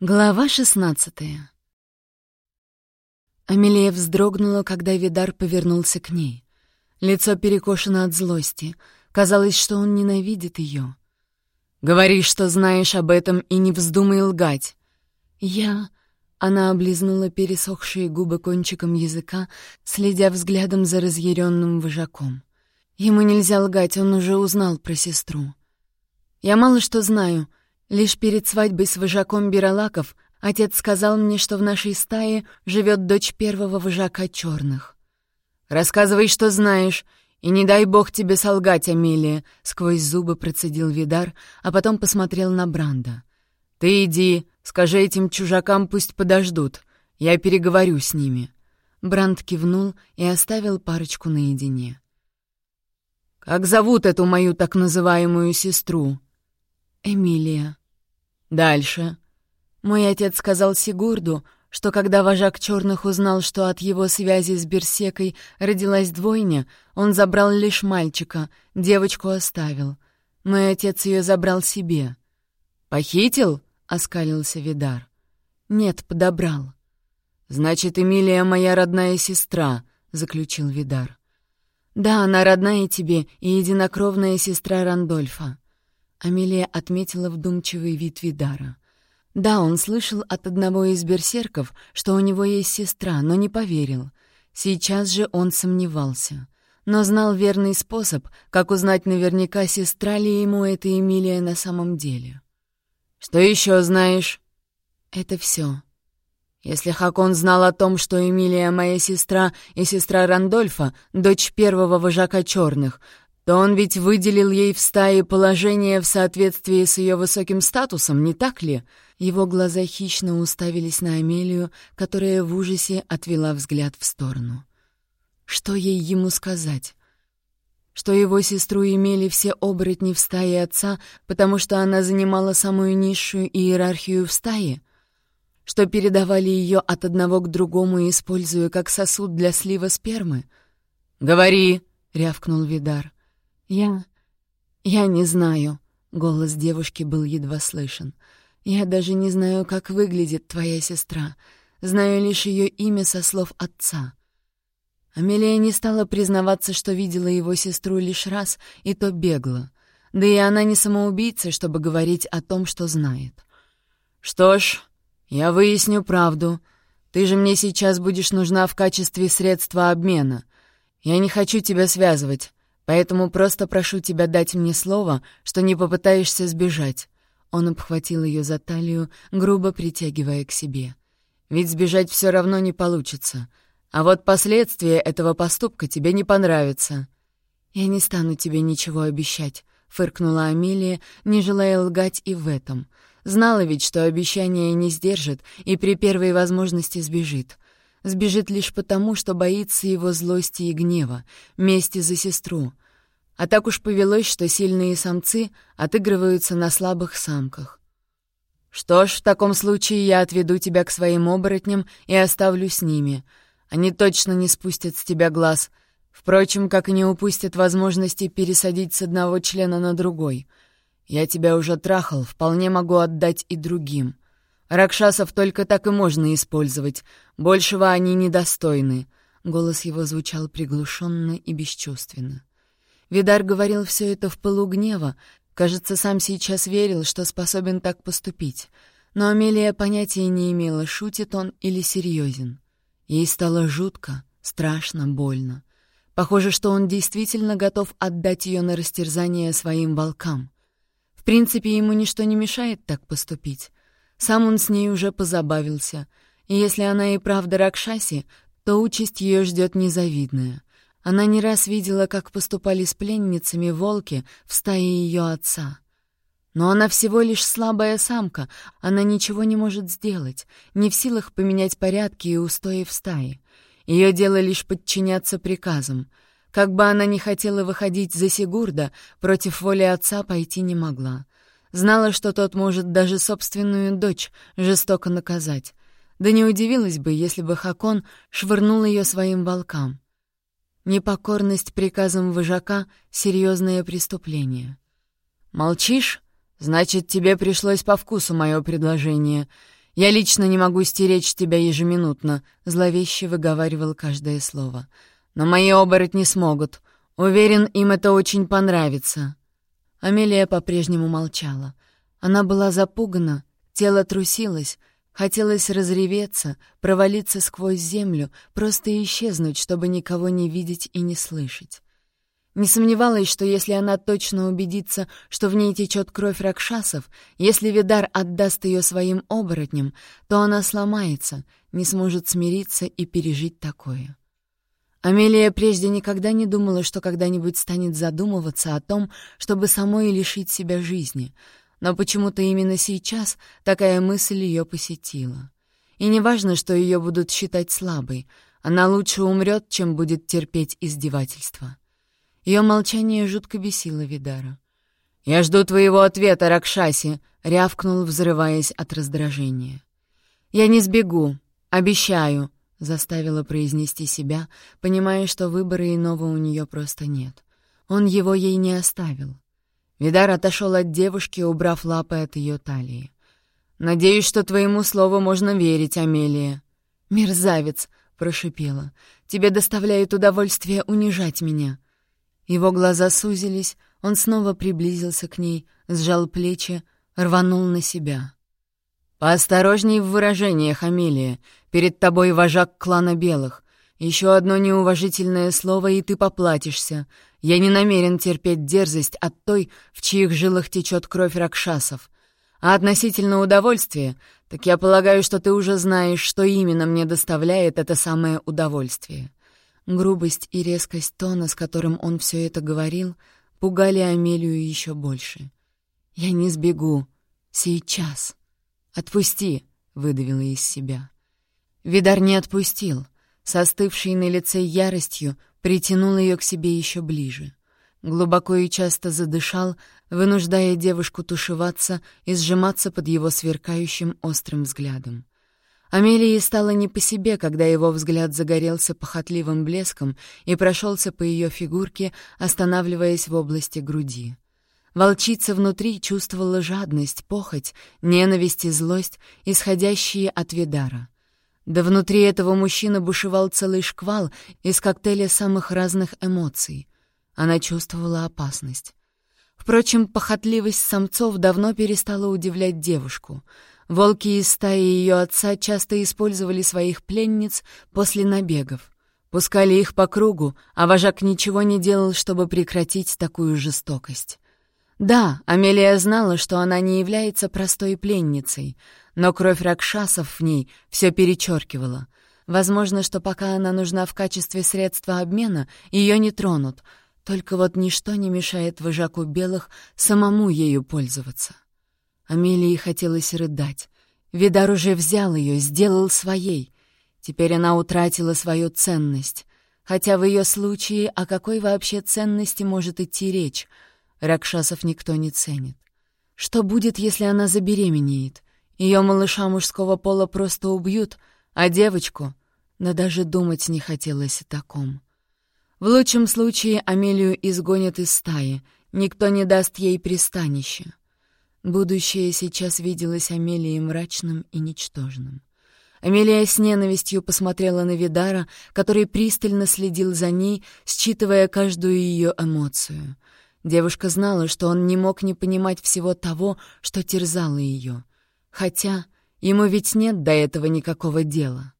Глава шестнадцатая Амелия вздрогнула, когда Видар повернулся к ней. Лицо перекошено от злости. Казалось, что он ненавидит ее. «Говори, что знаешь об этом, и не вздумай лгать!» «Я...» Она облизнула пересохшие губы кончиком языка, следя взглядом за разъяренным вожаком. Ему нельзя лгать, он уже узнал про сестру. «Я мало что знаю», Лишь перед свадьбой с вожаком Биралаков отец сказал мне, что в нашей стае живет дочь первого вожака черных. «Рассказывай, что знаешь, и не дай бог тебе солгать, Амелия», — сквозь зубы процедил Видар, а потом посмотрел на Бранда. «Ты иди, скажи этим чужакам, пусть подождут. Я переговорю с ними». Бранд кивнул и оставил парочку наедине. «Как зовут эту мою так называемую сестру?» «Эмилия». Дальше. Мой отец сказал Сигурду, что когда вожак черных узнал, что от его связи с Берсекой родилась двойня, он забрал лишь мальчика, девочку оставил. Мой отец ее забрал себе. «Похитил?» — оскалился Видар. «Нет, подобрал». «Значит, Эмилия моя родная сестра», — заключил Видар. «Да, она родная тебе и единокровная сестра Рандольфа. Амелия отметила вдумчивый вид Видара. Да, он слышал от одного из берсерков, что у него есть сестра, но не поверил. Сейчас же он сомневался. Но знал верный способ, как узнать наверняка, сестра ли ему эта Эмилия на самом деле. «Что еще знаешь?» «Это все. Если Хакон знал о том, что Эмилия моя сестра и сестра Рандольфа, дочь первого вожака черных, то он ведь выделил ей в стае положение в соответствии с ее высоким статусом, не так ли? Его глаза хищно уставились на Амелию, которая в ужасе отвела взгляд в сторону. Что ей ему сказать? Что его сестру имели все оборотни в стае отца, потому что она занимала самую низшую иерархию в стае? Что передавали ее от одного к другому, используя как сосуд для слива спермы? «Говори!» — рявкнул Видар. «Я... я не знаю», — голос девушки был едва слышен. «Я даже не знаю, как выглядит твоя сестра. Знаю лишь ее имя со слов отца». Амелия не стала признаваться, что видела его сестру лишь раз, и то бегло. Да и она не самоубийца, чтобы говорить о том, что знает. «Что ж, я выясню правду. Ты же мне сейчас будешь нужна в качестве средства обмена. Я не хочу тебя связывать. Поэтому просто прошу тебя дать мне слово, что не попытаешься сбежать». Он обхватил ее за талию, грубо притягивая к себе. «Ведь сбежать все равно не получится. А вот последствия этого поступка тебе не понравятся». «Я не стану тебе ничего обещать», — фыркнула Амелия, не желая лгать и в этом. Знала ведь, что обещание не сдержит и при первой возможности сбежит. Сбежит лишь потому, что боится его злости и гнева, мести за сестру. А так уж повелось, что сильные самцы отыгрываются на слабых самках. «Что ж, в таком случае я отведу тебя к своим оборотням и оставлю с ними. Они точно не спустят с тебя глаз. Впрочем, как и не упустят возможности пересадить с одного члена на другой. Я тебя уже трахал, вполне могу отдать и другим». Ракшасов только так и можно использовать. Большего они недостойны». Голос его звучал приглушенно и бесчувственно. Видар говорил все это в пылу. Кажется, сам сейчас верил, что способен так поступить. Но Амелия понятия не имела, шутит он или серьезен. Ей стало жутко, страшно, больно. Похоже, что он действительно готов отдать ее на растерзание своим волкам. В принципе, ему ничто не мешает так поступить. Сам он с ней уже позабавился, и если она и правда Ракшаси, то участь ее ждет незавидная. Она не раз видела, как поступали с пленницами волки в стае ее отца. Но она всего лишь слабая самка, она ничего не может сделать, не в силах поменять порядки и устои в стае. Ее дело лишь подчиняться приказам. Как бы она ни хотела выходить за Сигурда, против воли отца пойти не могла. Знала, что тот может даже собственную дочь жестоко наказать. Да не удивилась бы, если бы Хакон швырнул ее своим волкам. Непокорность приказам вожака — серьезное преступление. «Молчишь? Значит, тебе пришлось по вкусу мое предложение. Я лично не могу стеречь тебя ежеминутно», — зловеще выговаривал каждое слово. «Но мои оборотни смогут. Уверен, им это очень понравится». Амелия по-прежнему молчала. Она была запугана, тело трусилось, хотелось разреветься, провалиться сквозь землю, просто исчезнуть, чтобы никого не видеть и не слышать. Не сомневалась, что если она точно убедится, что в ней течет кровь ракшасов, если Видар отдаст ее своим оборотням, то она сломается, не сможет смириться и пережить такое. Амелия прежде никогда не думала, что когда-нибудь станет задумываться о том, чтобы самой лишить себя жизни, но почему-то именно сейчас такая мысль ее посетила. И не важно, что ее будут считать слабой, она лучше умрет, чем будет терпеть издевательства. Ее молчание жутко бесило Видара. «Я жду твоего ответа, Ракшаси!» — рявкнул, взрываясь от раздражения. «Я не сбегу, обещаю!» — заставила произнести себя, понимая, что выбора иного у нее просто нет. Он его ей не оставил. Видар отошел от девушки, убрав лапы от ее талии. «Надеюсь, что твоему слову можно верить, Амелия». «Мерзавец!» — прошипела. «Тебе доставляет удовольствие унижать меня». Его глаза сузились, он снова приблизился к ней, сжал плечи, рванул на себя. «Поосторожней в выражениях, Амелия. Перед тобой вожак клана белых. Еще одно неуважительное слово, и ты поплатишься. Я не намерен терпеть дерзость от той, в чьих жилах течет кровь ракшасов. А относительно удовольствия, так я полагаю, что ты уже знаешь, что именно мне доставляет это самое удовольствие. Грубость и резкость тона, с которым он все это говорил, пугали Амелию еще больше. «Я не сбегу. Сейчас. Отпусти!» — выдавила из себя. Видар не отпустил. Состывший на лице яростью притянул ее к себе еще ближе. Глубоко и часто задышал, вынуждая девушку тушеваться и сжиматься под его сверкающим острым взглядом. Амелии стало не по себе, когда его взгляд загорелся похотливым блеском и прошелся по ее фигурке, останавливаясь в области груди. Волчица внутри чувствовала жадность, похоть, ненависть и злость, исходящие от Видара. Да внутри этого мужчины бушевал целый шквал из коктейля самых разных эмоций. Она чувствовала опасность. Впрочем, похотливость самцов давно перестала удивлять девушку — Волки из стаи ее отца часто использовали своих пленниц после набегов. Пускали их по кругу, а вожак ничего не делал, чтобы прекратить такую жестокость. Да, Амелия знала, что она не является простой пленницей, но кровь ракшасов в ней все перечеркивала. Возможно, что пока она нужна в качестве средства обмена, ее не тронут, только вот ничто не мешает вожаку белых самому ею пользоваться. Амелии хотелось рыдать. Видар уже взял ее, сделал своей. Теперь она утратила свою ценность. Хотя в ее случае о какой вообще ценности может идти речь? Ракшасов никто не ценит. Что будет, если она забеременеет? Ее малыша мужского пола просто убьют, а девочку... Но даже думать не хотелось о таком. В лучшем случае Амелию изгонят из стаи, никто не даст ей пристанище. Будущее сейчас виделось Амелии мрачным и ничтожным. Амелия с ненавистью посмотрела на Видара, который пристально следил за ней, считывая каждую ее эмоцию. Девушка знала, что он не мог не понимать всего того, что терзало ее. Хотя ему ведь нет до этого никакого дела.